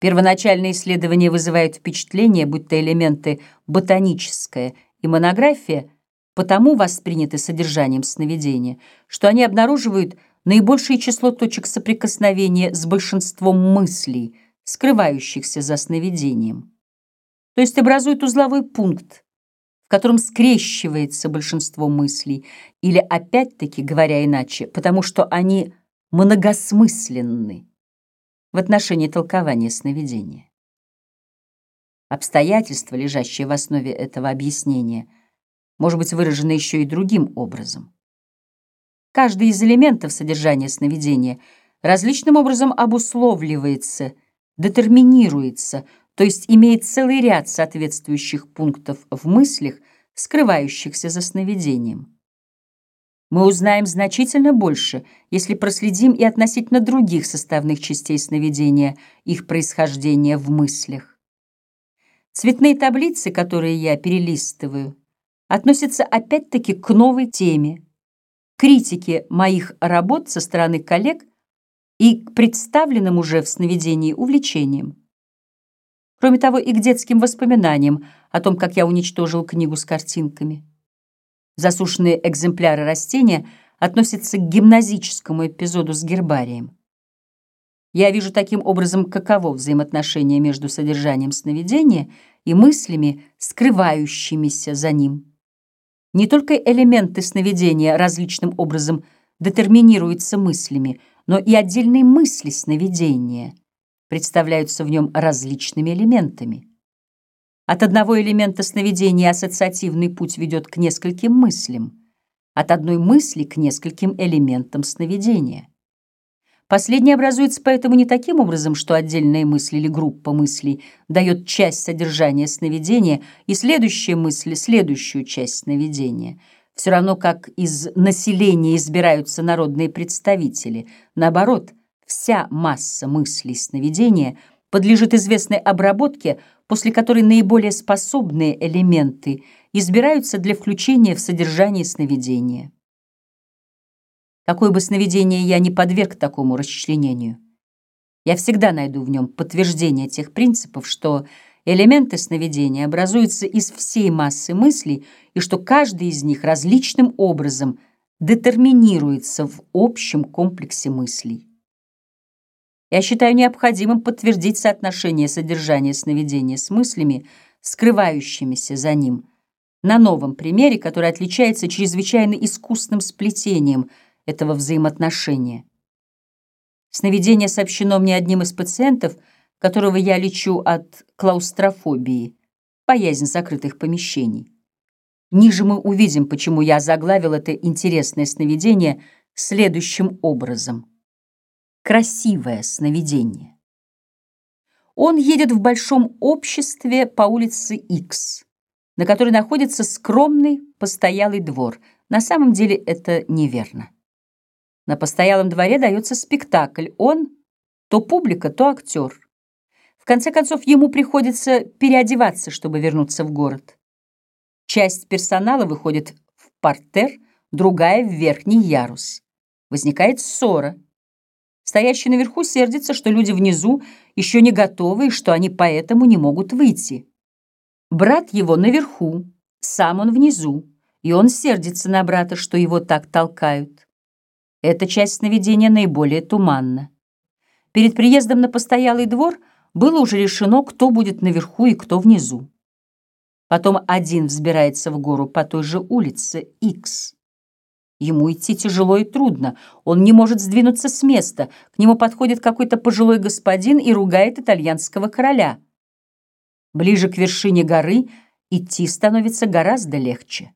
Первоначальные исследования вызывают впечатление, будто элементы ботаническая и монография потому восприняты содержанием сновидения, что они обнаруживают наибольшее число точек соприкосновения с большинством мыслей, скрывающихся за сновидением. То есть образуют узловой пункт, в котором скрещивается большинство мыслей, или, опять-таки, говоря иначе, потому что они многосмысленны в отношении толкования сновидения. Обстоятельства, лежащие в основе этого объяснения, может быть выражено еще и другим образом. Каждый из элементов содержания сновидения различным образом обусловливается, детерминируется, то есть имеет целый ряд соответствующих пунктов в мыслях, скрывающихся за сновидением. Мы узнаем значительно больше, если проследим и относительно других составных частей сновидения, их происхождения в мыслях. Цветные таблицы, которые я перелистываю, относятся опять-таки к новой теме, критике моих работ со стороны коллег и к представленным уже в сновидении увлечениям. Кроме того, и к детским воспоминаниям о том, как я уничтожил книгу с картинками. Засушенные экземпляры растения относятся к гимназическому эпизоду с гербарием. Я вижу таким образом, каково взаимоотношение между содержанием сновидения и мыслями, скрывающимися за ним. Не только элементы сновидения различным образом детерминируются мыслями, но и отдельные мысли сновидения представляются в нем различными элементами. От одного элемента сновидения ассоциативный путь ведет к нескольким мыслям, от одной мысли к нескольким элементам сновидения. Последнее образуется поэтому не таким образом, что отдельная мысль или группа мыслей дает часть содержания сновидения и следующая мысль — следующую часть сновидения. Все равно как из населения избираются народные представители. Наоборот, вся масса мыслей сновидения подлежит известной обработке — после которой наиболее способные элементы избираются для включения в содержание сновидения. Какое бы сновидение я не подверг такому расчленению, я всегда найду в нем подтверждение тех принципов, что элементы сновидения образуются из всей массы мыслей и что каждый из них различным образом детерминируется в общем комплексе мыслей. Я считаю необходимым подтвердить соотношение содержания сновидения с мыслями, скрывающимися за ним, на новом примере, который отличается чрезвычайно искусным сплетением этого взаимоотношения. Сновидение сообщено мне одним из пациентов, которого я лечу от клаустрофобии, боязнь закрытых помещений. Ниже мы увидим, почему я заглавил это интересное сновидение следующим образом — красивое сновидение. Он едет в большом обществе по улице X, на которой находится скромный постоялый двор. На самом деле это неверно. На постоялом дворе дается спектакль. Он то публика, то актер. В конце концов, ему приходится переодеваться, чтобы вернуться в город. Часть персонала выходит в портер, другая — в верхний ярус. Возникает ссора — Стоящий наверху сердится, что люди внизу еще не готовы и что они поэтому не могут выйти. Брат его наверху, сам он внизу, и он сердится на брата, что его так толкают. Эта часть сновидения наиболее туманна. Перед приездом на постоялый двор было уже решено, кто будет наверху и кто внизу. Потом один взбирается в гору по той же улице, X. Ему идти тяжело и трудно. Он не может сдвинуться с места. К нему подходит какой-то пожилой господин и ругает итальянского короля. Ближе к вершине горы идти становится гораздо легче.